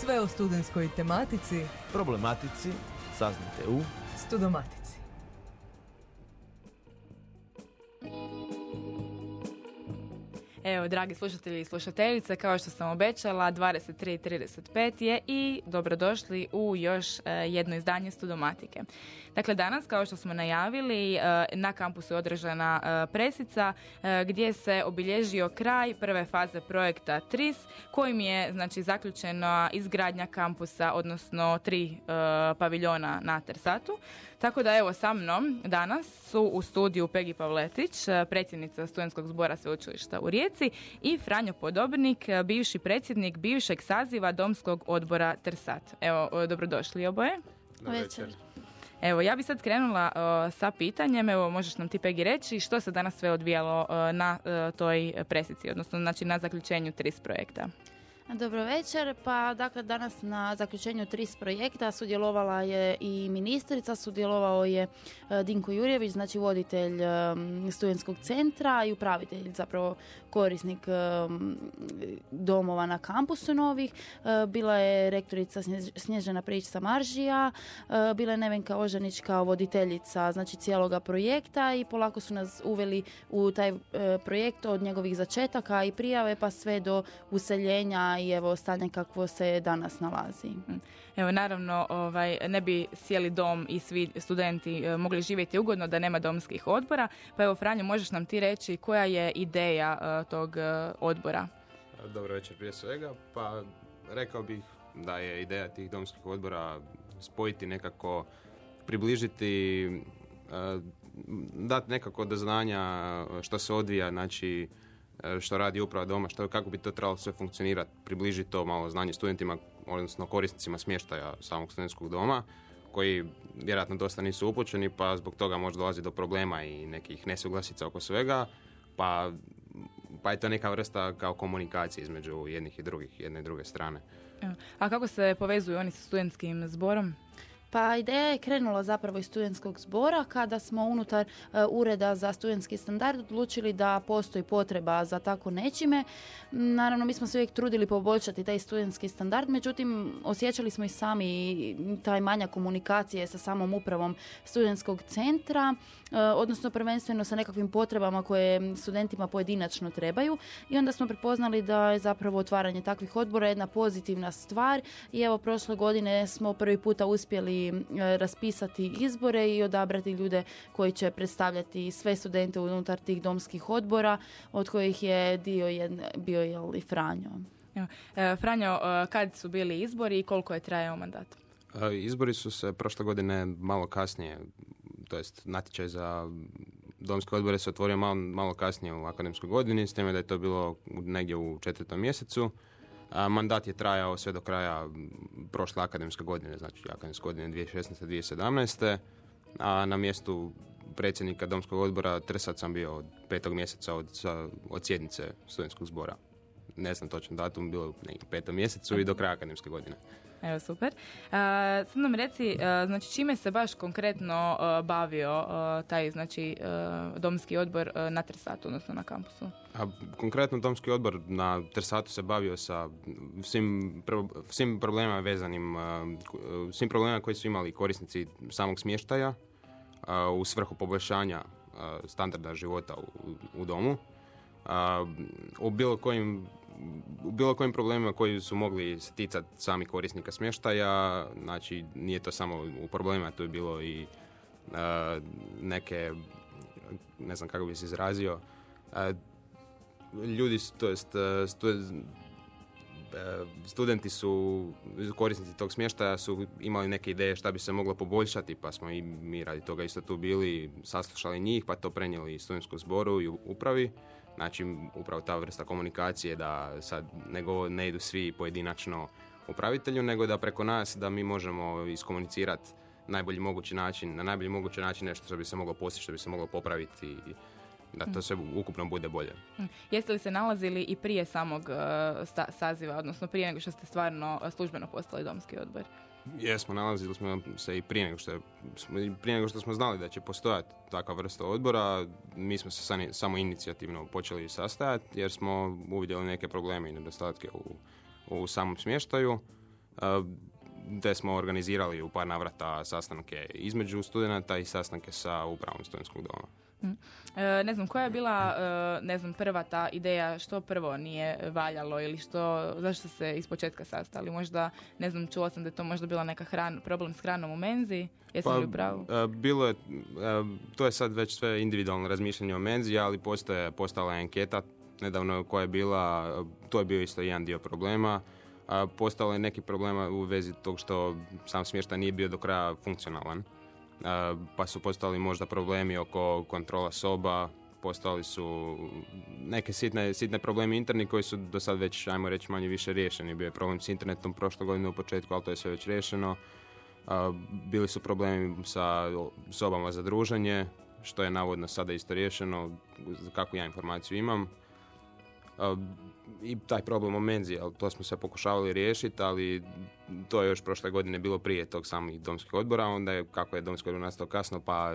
Sve o studentskoj tematici, problematici saznate u Studomatici. Dragi slušatelji i slušateljice, kao što sam obećala, 23.35 je i dobrodošli u još e, jedno izdanje Studomatike. Dakle, danas, kao što smo najavili, e, na kampusu je održana e, presica gdje se obilježio kraj prve faze projekta TRIS, kojim je znači, zaključena izgradnja kampusa, odnosno tri paviljona na Tersatu. Tako da evo sa mnom danas su u studiju Pegi Pavletić, predsjednica studentskog zbora sveučilišta u Rijeci i Franjo Podobnik, bivši predsjednik bivšeg saziva Domskog odbora Tersat. Evo, dobrodošli oboje. Večer. Evo, ja bi sad krenula sa pitanjem, evo možeš nam ti Pegi reći što se danas sve odvijalo na toj presici, odnosno znači na zaključenju TRIS projekta. Dobro večer. Pa dakle danas na zaključenju TRIS projekta sudjelovala je i ministrica, sudjelovao je e, Dinko Jurjević, znači voditelj e, studentskog centra i upravitelj zapravo korisnik e, domova na kampusu novih. Bila je rektorica Snježana Prijić Maržija, bila je Nevenka Ožanić kao voditeljica znači cijeloga projekta i polako su nas uveli u taj projekt od njegovih začetaka i prijave pa sve do useljenja i evo stanje kakvo se danas nalazi. Mm. Evo naravno ovaj, ne bi sjeli dom i svi studenti e, mogli živjeti ugodno da nema domskih odbora. Pa evo Franjo možeš nam ti reći koja je ideja e, tog e, odbora? Dobro večer prije svega. Pa rekao bih da je ideja tih domskih odbora spojiti nekako, približiti, dati nekako do znanja što se odvija, znači što radi uprava doma, što, kako bi to trebalo sve funkcionirati, približiti to malo znanje studentima, odnosno korisnicima smještaja samog studentskog doma, koji vjerojatno dosta nisu upućeni, pa zbog toga može dolazi do problema i nekih nesuglasica oko svega, pa, pa je to neka vrsta kao komunikacije između jednih i drugih, jedne i druge strane. A kako se povezuju oni sa studentskim zborom? Pa ideja je krenula zapravo iz studentskog zbora kada smo unutar e, Ureda za studentski standard odlučili da postoji potreba za tako nečime. Naravno, mi smo se uvijek trudili poboljšati taj studentski standard, međutim, osjećali smo i sami taj manja komunikacije sa samom upravom studentskog centra, e, odnosno prvenstveno sa nekakvim potrebama koje studentima pojedinačno trebaju i onda smo prepoznali da je zapravo otvaranje takvih odbora jedna pozitivna stvar i evo prošle godine smo prvi puta uspjeli E, raspisati izbore i odabrati ljude koji će predstavljati sve studente unutar tih domskih odbora, od kojih je dio bio je i Franjo. E, Franjo, e, kad su bili izbori i koliko je trajao mandat? Izbori su se prošle godine malo kasnije, to jest natječaj za domske odbore se otvorio malo, malo kasnije u akademskoj godini, s time da je to bilo negdje u četvrtom mjesecu. Mandat je trajao sve do kraja prošle akademske godine, znači akademske godine 2016-2017. A na mjestu predsjednika Domskog odbora Trsat sam bio od petog mjeseca od, od sjednice studentskog zbora. Ne znam točan datum, bilo u petom mjesecu i do kraja akademske godine. Evo, super. Uh, sad nam reci, znači čime se baš konkretno bavio taj, znači, domski odbor na Trsatu, odnosno na kampusu? A, konkretno domski odbor na Trsatu se bavio sa svim, svim problemima vezanim, svim problemima koji su imali korisnici samog smještaja u svrhu poboljšanja standarda života u, u domu. U bilo kojim u bilo kojim problemima koji su mogli se ticati sami korisnika smještaja, znači nije to samo u problemima, to je bilo i neke, ne znam kako bi se izrazio, ljudi, to jest studenti su, korisnici tog smještaja su imali neke ideje šta bi se moglo poboljšati, pa smo i mi radi toga isto tu bili, saslušali njih, pa to prenijeli studentskom zboru i upravi. Znači, upravo ta vrsta komunikacije da sad nego ne idu svi pojedinačno upravitelju, nego da preko nas da mi možemo iskomunicirati najbolji mogući način, na najbolji mogući način nešto što bi se moglo postići, što bi se moglo popraviti da to sve ukupno bude bolje. Hm. Jeste li se nalazili i prije samog uh, saziva, odnosno prije nego što ste stvarno uh, službeno postali domski odbor? Jesmo, nalazili smo se i prije nego što, je, prije nego što smo znali da će postojati takva vrsta odbora. Mi smo se samo inicijativno počeli sastajati jer smo uvidjeli neke probleme i nedostatke u, u samom smještaju. te smo organizirali u par navrata sastanke između studenata i sastanke sa upravom studentskog doma. E, ne znam, koja je bila, e, ne znam, prva ta ideja, što prvo nije valjalo ili što, zašto se iz početka sastali? Možda, ne znam, čula sam da je to možda bila neka hran, problem s hranom u menzi, jesam Pa, li u pravu? e, bilo je, to je sad već sve individualno razmišljanje o menzi, ali postoje, postala je anketa nedavno koja je bila, to je bio isto jedan dio problema. Postalo je neki problema u vezi tog što sam smještaj nije bio do kraja funkcionalan. Pa su postali možda problemi oko kontrola soba, postali su neke sitne, sitne problemi interni koji su do sad već, ajmo reći, manje više riješeni. Bio je problem s internetom prošle godine u početku, ali to je sve već riješeno. Bili su problemi sa sobama za druženje, što je navodno sada isto riješeno, kakvu ja informaciju imam. I taj problem o menzi, ali to smo sve pokušavali riješiti, ali to je još prošle godine bilo prije tog samih domskih odbora, onda je kako je domski odbor nastao kasno, pa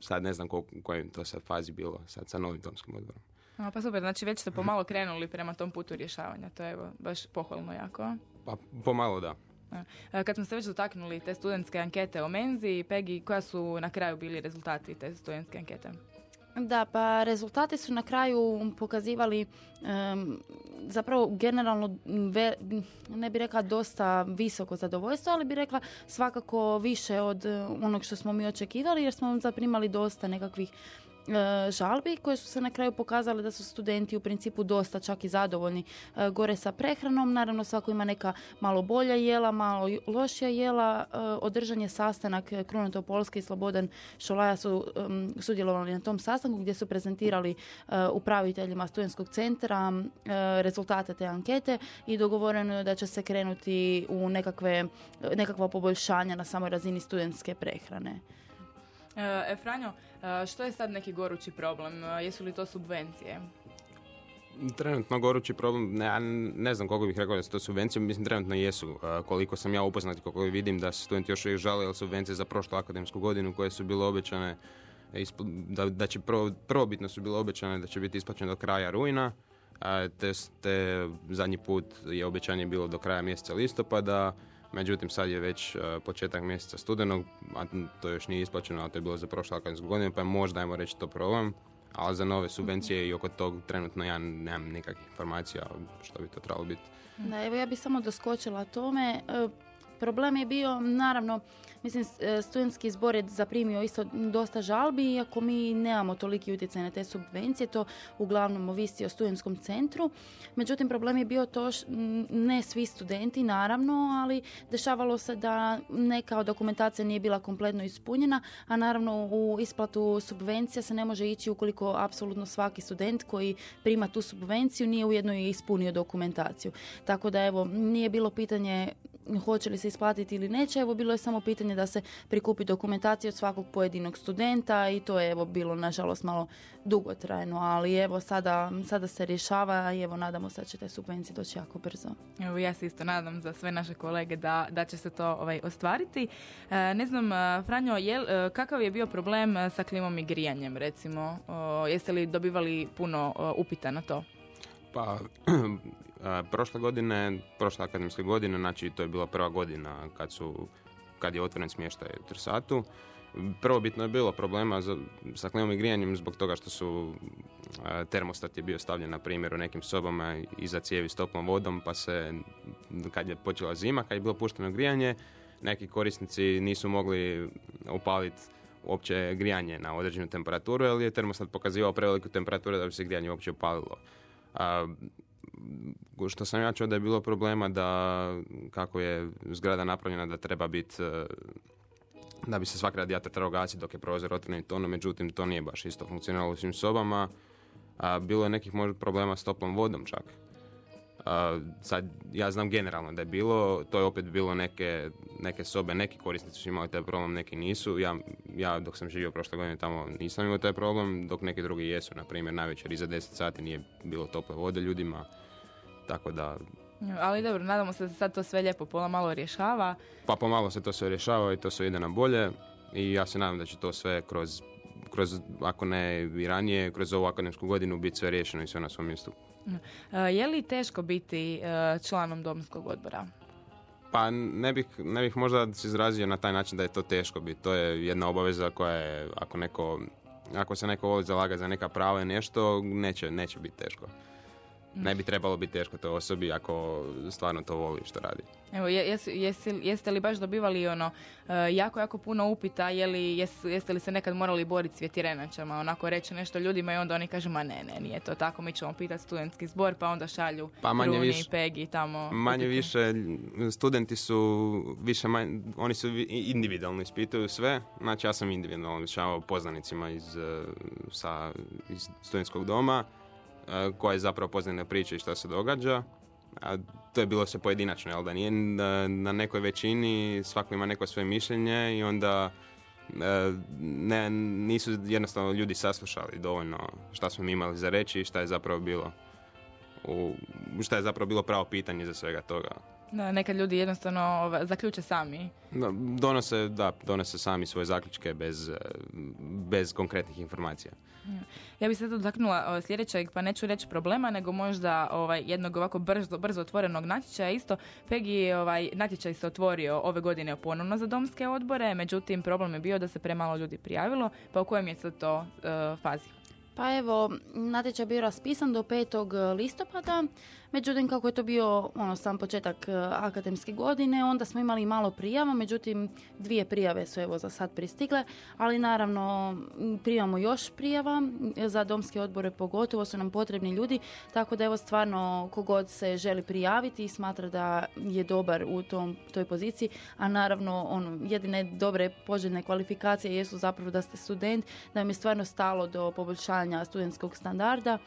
sad ne znam u kojoj to sad fazi bilo, sad sa novim domskim odborom. A, pa super, znači već ste pomalo krenuli prema tom putu rješavanja, to je evo, baš pohvalno jako. Pa pomalo da. Kad smo se već dotaknuli te studentske ankete o menzi, Pegi, koja su na kraju bili rezultati te studentske ankete? Da, pa rezultati su na kraju pokazivali em, zapravo generalno ve- ne bi rekla dosta visoko zadovoljstvo, ali bi rekla svakako više od onog što smo mi očekivali jer smo zaprimali dosta nekakvih žalbi koje su se na kraju pokazale da su studenti u principu dosta čak i zadovoljni e, gore sa prehranom. Naravno svako ima neka malo bolja jela, malo lošija jela. E, održan je sastanak e, Kruno Topolski i Slobodan Šolaja su sudjelovali na tom sastanku gdje su prezentirali e, upraviteljima studentskog centra e, rezultate te ankete i dogovoreno je da će se krenuti u nekakve, nekakva poboljšanja na samoj razini studentske prehrane. E, e, Franjo, e, što je sad neki gorući problem? E, Jesu li to subvencije? Trenutno gorući problem, ne, ne znam koliko bih rekao da su to subvencije, mislim trenutno jesu. Koliko sam ja upoznat i koliko vidim da se studenti još uvijek žale subvencije za prošlu akademsku godinu koje su bile obećane, da, da će prvo, prvobitno su bile obećane da će biti isplaćene do kraja rujna, te, te zadnji put je obećanje bilo do kraja mjeseca listopada, međutim sad je već e, početak mjeseca studenog, a to još nije isplaćeno, ali to je bilo za prošlu akademsku godinu, pa je možda, ajmo reći, to problem. Ali za nove subvencije i oko tog trenutno ja nemam nikakvih informacija što bi to trebalo biti. Da, evo ja bih samo doskočila tome. Problem je bio, naravno, mislim, e, studentski zbor je zaprimio isto dosta žalbi, iako mi nemamo toliki utjecaj na te subvencije, to uglavnom ovisi o studentskom centru. Međutim, problem je bio to, š- ne svi studenti, naravno, ali dešavalo se da neka dokumentacija nije bila kompletno ispunjena, a naravno u isplatu subvencija se ne može ići ukoliko apsolutno svaki student koji prima tu subvenciju nije ujedno ispunio dokumentaciju. Tako da evo, nije bilo pitanje hoće li se isplatiti ili neće, evo bilo je samo pitanje da se prikupi dokumentacija od svakog pojedinog studenta i to je evo bilo nažalost malo dugotrajno, ali evo sada, sada se rješava i evo nadamo se da će te subvencije doći jako brzo. Evo ja se isto nadam za sve naše kolege da, da će se to ovaj, ostvariti. E, ne znam, e, Franjo, jel, e, kakav je bio problem e, sa klimom i grijanjem, recimo? O, jeste li dobivali puno upita na to? Pa, prošle godine, prošle akademske godine, znači to je bila prva godina kad su kad je otvoren smještaj u Trsatu. Prvobitno je bilo problema za, sa klimom i grijanjem zbog toga što su a, termostat je bio stavljen na primjer u nekim sobama iza cijevi s toplom vodom pa se kad je počela zima, kad je bilo pušteno grijanje neki korisnici nisu mogli upaliti uopće grijanje na određenu temperaturu jer je termostat pokazivao preveliku temperaturu da bi se grijanje uopće upalilo. A, što sam ja čuo da je bilo problema da kako je zgrada napravljena da treba biti e, da bi se svaki radijator trebao gasiti dok je prozor otvoren i to, no međutim to nije baš isto funkcioniralo u svim sobama. A, bilo je nekih možda problema s toplom vodom čak. A, sad, ja znam generalno da je bilo, to je opet bilo neke, neke sobe, neki korisnici su imali taj problem, neki nisu. Ja, ja dok sam živio prošle godine tamo nisam imao taj problem, dok neki drugi jesu, na primjer iza 10 sati nije bilo tople vode ljudima. Tako da, Ali dobro, nadamo se da se sad to sve lijepo pola malo rješava. pa pomalo se to sve rješava i to sve ide na bolje i ja se nadam da će to sve kroz, kroz ako ne i ranije, kroz ovu akademsku godinu biti sve riješeno i sve na svom mjestu. E, je li teško biti e, članom domskog odbora? Pa ne bih, ne bih možda se izrazio na taj način da je to teško biti. To je jedna obaveza koja je, ako neko, ako se neko voli zalagati za neka prava i nešto, neće, neće biti teško. Ne bi trebalo biti teško toj osobi ako stvarno to voli što radi. Evo, jes, jesi, jeste li baš dobivali ono e, jako, jako puno upita, je li, jes, jeste li se nekad morali boriti s vjetirenačama, onako reći nešto ljudima i onda oni kažu, ma ne, ne, nije to tako, mi ćemo pitati studentski zbor, pa onda šalju pa manje Runi više, i Pegi tamo. Manje upite. više, studenti su više manje, oni su vi- individualno ispituju sve, znači ja sam individualno rješavao poznanicima iz, e, sa, iz studentskog doma, e, koje zapravo poznane priče i šta se događa. A to je bilo sve pojedinačno, jel da nije na, na nekoj većini, svako ima neko svoje mišljenje i onda e, ne, nisu jednostavno ljudi saslušali dovoljno šta smo mi imali za reći i šta je zapravo bilo u, šta je zapravo bilo pravo pitanje za svega toga. Da, nekad ljudi jednostavno zaključe sami. No, Donose, da, donose sami svoje zaključke bez, e, bez konkretnih informacija. Ja bih se sad dotaknula o, sljedećeg, pa neću reći problema, nego možda ovaj, jednog ovako brzo, brzo otvorenog natječaja. Isto, Pegi, ovaj, natječaj se otvorio ove godine ponovno za domske odbore, međutim problem je bio da se premalo ljudi prijavilo, pa u kojem je sad to e, fazi? Pa evo, natječaj je bio raspisan do 5. listopada, međutim kako je to bio ono, sam početak e, akademske godine, onda smo imali malo prijava, međutim dvije prijave su evo za sad pristigle, ali naravno primamo još prijava m, za domske odbore pogotovo su nam potrebni ljudi, tako da evo stvarno kogod se želi prijaviti i smatra da je dobar u tom, toj poziciji, a naravno ono, jedine dobre poželjne kvalifikacije jesu zapravo da ste student, da vam je stvarno stalo do poboljšanja studentskog standarda.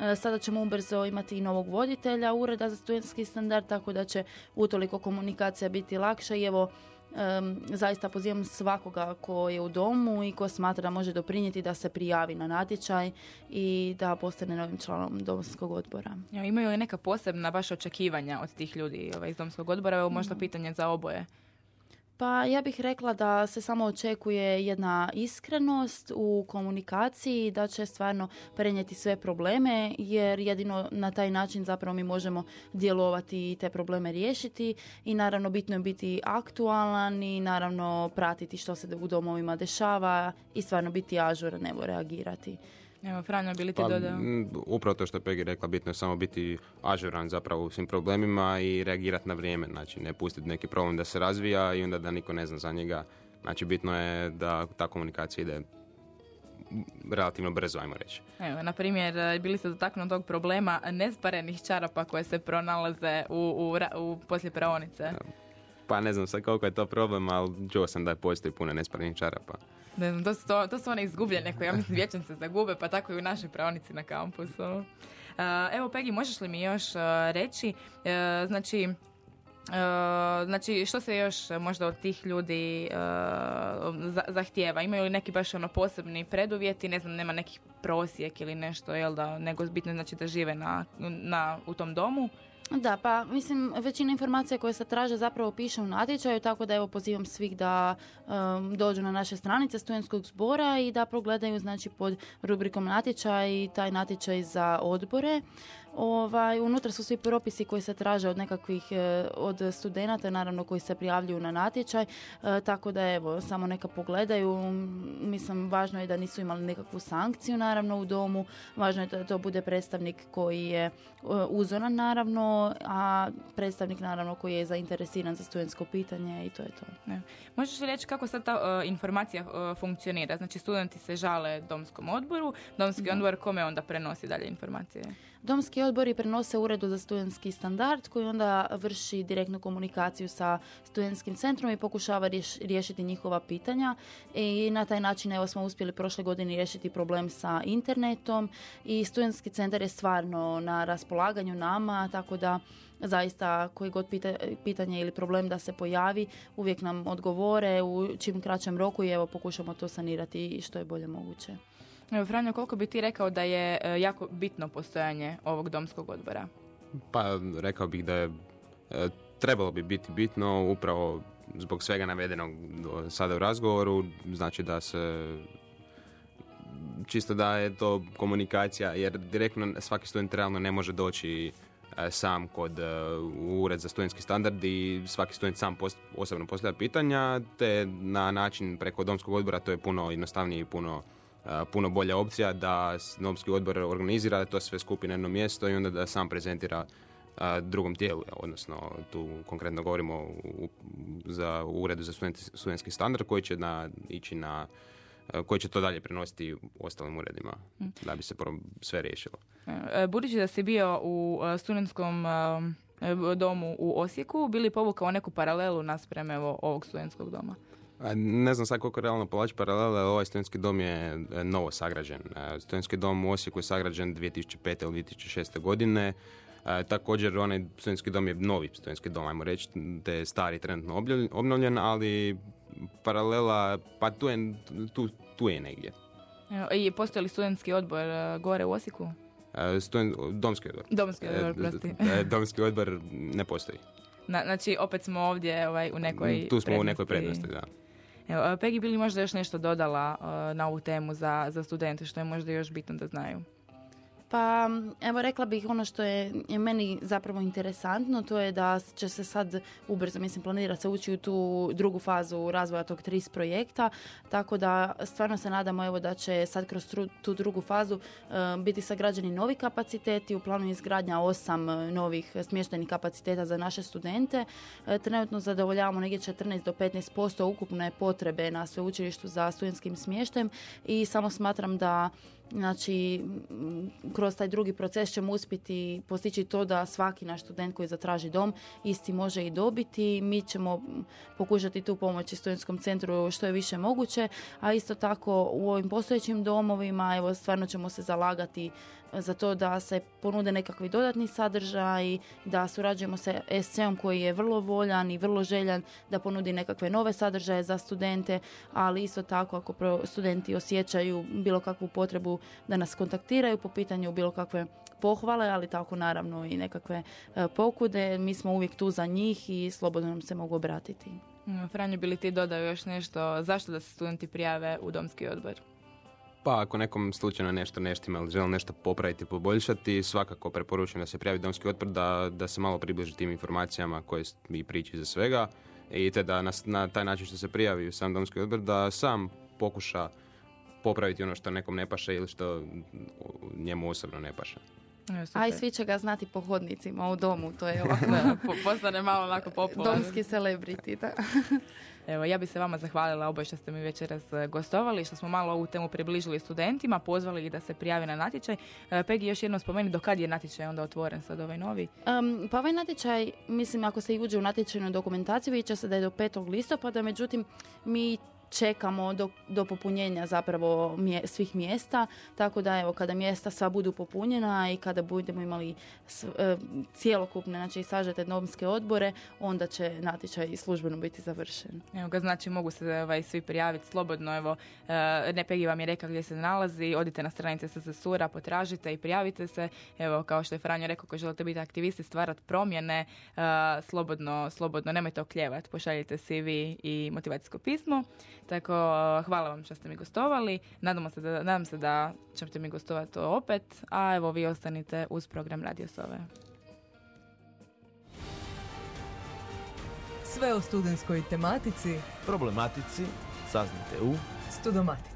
E, Sada ćemo ubrzo imati i novog voditelja Ureda za studentski standard, tako da će utoliko komunikacija biti lakša i evo em, zaista pozivam svakoga ko je u domu i ko smatra da može doprinijeti da se prijavi na natječaj i da postane novim članom domskog odbora. Evo, imaju li neka posebna baš očekivanja od tih ljudi ovaj, iz domskog odbora? Evo možda pitanje za oboje. Pa ja bih rekla da se samo očekuje jedna iskrenost u komunikaciji, da će stvarno prenijeti sve probleme, jer jedino na taj način zapravo mi možemo djelovati i te probleme riješiti i naravno bitno je biti aktualan i naravno pratiti što se u domovima dešava i stvarno biti ažuran, evo reagirati. Evo, Franjo, bi li ti Pa, dodao? upravo to što je Pegi rekla, bitno je samo biti ažuran zapravo u svim problemima i reagirati na vrijeme, znači ne pustiti neki problem da se razvija i onda da niko ne zna za njega. Znači bitno je da ta komunikacija ide relativno brzo, ajmo reći. Evo, na primjer, e, bili ste dotaknuli tog problema nesparenih čarapa koje se pronalaze u, u, u poslije praonice. Pa ne znam sad koliko je to problem, ali čuo sam da postoji puno nesparnih čarapa. Ne znam, to su, to, to su one izgubljene koje ja mislim vječno se zagube, pa tako i u našoj praonici na kampusu. E, evo, Pegi, možeš li mi još e, reći, e, znači, znači, što se još možda od tih ljudi za- zahtijeva? Imaju li neki baš ono posebni preduvjeti, ne znam, nema nekih prosjek ili nešto, jel da, nego bitno znači da žive na, na, u tom domu? Da, pa mislim većina informacija koje se traže zapravo piše u natječaju, tako da evo pozivam svih da um, dođu na naše stranice studentskog zbora i da progledaju znači pod rubrikom natječaj i taj natječaj za odbore. Ovaj, unutra su svi propisi koji se traže od nekakvih e, od studenata, naravno koji se prijavljuju na natječaj, e, tako da evo, samo neka pogledaju. Mislim, važno je da nisu imali nekakvu sankciju naravno u domu, važno je da to bude predstavnik koji je e, uzoran naravno, a predstavnik naravno koji je zainteresiran za studentsko pitanje i to je to. Ne. Možeš li reći kako sad ta e, informacija e, funkcionira? Znači studenti se žale domskom odboru, domski odbor kome onda prenosi dalje informacije? Domski odbori prenose uredu za studentski standard koji onda vrši direktnu komunikaciju sa studentskim centrom i pokušava riješ- riješiti njihova pitanja i na taj način evo smo uspjeli prošle godine riješiti problem sa internetom i studentski centar je stvarno na raspolaganju nama tako da zaista koji god pita- pitanje ili problem da se pojavi uvijek nam odgovore u čim kraćem roku i evo pokušamo to sanirati što je bolje moguće. Franjo, koliko bi ti rekao da je e, jako bitno postojanje ovog domskog odbora? Pa rekao bih da je e, trebalo bi biti bitno upravo zbog svega navedenog do- sada u razgovoru, znači da se čisto da je to komunikacija, jer direktno svaki student realno ne može doći e, sam kod e, ured za studentski standard i svaki student sam post, osobno postavlja pitanja, te na način preko domskog odbora to je puno jednostavnije i puno e, puno bolja opcija da domski odbor organizira to sve skupi na jedno mjesto i onda da sam prezentira a, drugom tijelu, odnosno tu konkretno govorimo u, za uredu za student, studentski standard koji će na, ići na koji će to dalje prenositi ostalim uredima da bi se sve riješilo. E, Budući da si bio u e, studentskom e, domu u Osijeku, bili povukao neku paralelu naspram evo ovog studentskog doma? Ne znam sad koliko realno povlači paralele, ali ovaj studentski dom je e, novo sagrađen. E, Studentski dom u Osijeku je sagrađen 2005. ili 2006. godine. E, također onaj studentski dom je novi studentski dom, ajmo reći, te je stari trenutno obnovljen- ali paralela, pa tu je, tu, tu je negdje. I postoji li studentski odbor gore u Osijeku? E, Student, domski odbor. Domski odbor, prosti. e, domski odbor ne postoji. Na, znači, opet smo ovdje ovaj, u nekoj tu smo u nekoj prednosti, da. Evo, e, Pegi, bi li možda još nešto dodala e, na ovu temu za, za studente, što je možda još bitno da znaju? Pa evo rekla bih ono što je, meni zapravo interesantno, to je da će se sad ubrzo, mislim planira se ući u tu drugu fazu razvoja tog TRIS projekta, tako da stvarno se nadamo evo da će sad kroz tu drugu fazu e, biti sagrađeni novi kapaciteti, u planu izgradnja osam e, novih smještajnih kapaciteta za naše studente. E, trenutno zadovoljavamo negdje 14 do 15% ukupne potrebe na sveučilištu za studentskim smještajem i samo smatram da Znači, kroz taj drugi proces ćemo uspjeti postići to da svaki naš student koji zatraži dom isti može i dobiti. Mi ćemo pokušati tu pomoći studentskom centru što je više moguće, a isto tako u ovim postojećim domovima, evo stvarno ćemo se zalagati za to da se ponude nekakvi dodatni sadržaj, da surađujemo sa SC-om koji je vrlo voljan i vrlo željan da ponudi nekakve nove sadržaje za studente, ali isto tako ako studenti osjećaju bilo kakvu potrebu da nas kontaktiraju po pitanju bilo kakve pohvale, ali tako naravno i nekakve e, pokude, mi smo uvijek tu za njih i slobodno nam se mogu obratiti. Mm, Franjo, bi li ti dodao još nešto? Zašto da se studenti prijave u domski odbor? Pa ako nekom slučajno nešto ne štima ili želi nešto popraviti, poboljšati, svakako preporučujem da se prijavi domski otpor, da, da se malo približi tim informacijama koje s- i priči za svega i te da nas, na taj način što se prijavi sam domski odbor, da sam pokuša popraviti ono što nekom ne paše ili što njemu osobno ne paše. A i svi će ga znati po hodnicima u domu, to je ovako Da, postane malo onako popularno. domski celebrity. Da. Evo, ja bih se vama zahvalila oboje što ste mi večeras e, gostovali, što smo malo ovu temu približili studentima, pozvali ih da se prijave na natječaj. E, Pegi, još jednom spomeni do kad je natječaj onda otvoren sad ovaj novi? Um, pa ovaj natječaj, mislim, ako se i uđe u natječajnu dokumentaciju, vidjet će se da je do 5. listopada, međutim, mi čekamo do, do popunjenja zapravo mje- svih mjesta, tako da evo kada mjesta sva budu popunjena i kada budemo imali s- e, cjelokupne, znači i sažete domske odbore, onda će natječaj službeno biti završen. Evo ga, znači mogu se ovaj, svi prijaviti slobodno. Evo, e, ne Pegi vam je rekao gdje se nalazi, odite na stranice SSSUR-a, potražite i prijavite se. Evo, kao što je Franjo rekao, ako želite biti aktivisti, stvarati promjene, e, slobodno, slobodno, nemojte okljevati, pošaljite CV i motivacijsko pismo. Tako, e, hvala vam što ste mi gostovali. Nadamo se da, nadam se da ćete mi gostovati opet, a evo vi ostanite uz program Radio Sove. Sve o studentskoj tematici Problematici saznate u Studomatici.